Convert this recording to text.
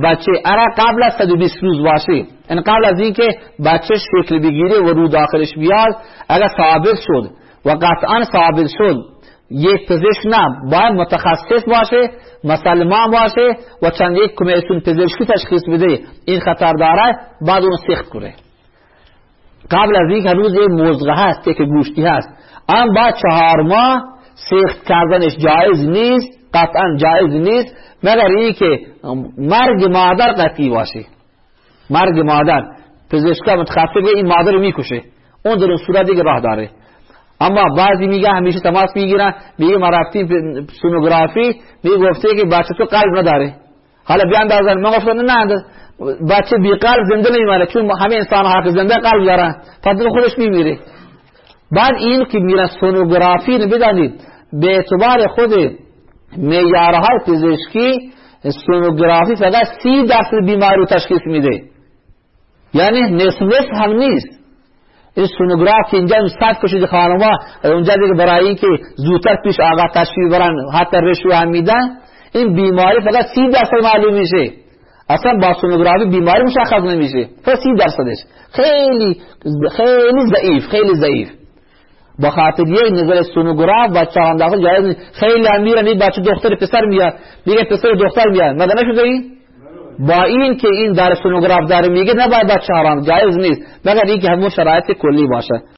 بچه اگر قبل از 120 روز باشه این یعنی قبل از اینکه بچه شکل بگیره و رو داخلش بیاد اگر ثابت شد و قطعا ثابت شد یک پزشک نه باید متخصص باشه مسلمان باشه و چند یک کمیسیون پزشکی تشخیص بده. این خطر داره بعد اون سخت کنه. قبل از اینکه روز یک موزغه هست که گوشتی هست. آن بعد چهار ماه سخت کردنش جایز نیست. قطعا جایز نیست مگر این که مرگ مادر قطعی باشه مرگ مادر. پزشکا متخصص این مادر می‌کشه. اون در صورت دیگه راه داره. اما بعضی میگه همیشه تماس می‌گیرن میگه ما رفتیم سونوگرافی میگه گفته که بچه تو قلب نداره. حالا بیان دازن من گفتم نه بچه بی قلب زنده نمیماره چون همه انسان ها زنده قلب دارن. پس خودش میمیره. بعد این که میرن سونوگرافی بدانید به اعتبار خود معیارهای پزشکی سونوگرافی فقط سی درصد بیماری رو تشخیص میده. یعنی نصف نصف هم نیست. این سونوگراف که اینجا صد کشید خانما اونجا دیگه برای اینکه زودتر پیش آقا تشخیص برن حتی رشوه هم میدن این بیماری فقط سی درصد معلوم میشه. اصلا با سونوگرافی بیماری مشخص نمیشه. فقط سی درصدش. خیلی خیلی ضعیف خیلی ضعیف. با خاطر یک نظر سونوگراف بچه هم داخل جایز خیلی هم میرن این بچه دختر پسر میاد. میگه پسر دختر میاد. مگه نشده این؟ با این که این در سونوگراف داره میگه نباید بچه حرام. جایز نیست. مگر این که همون شرایط کلی باشه.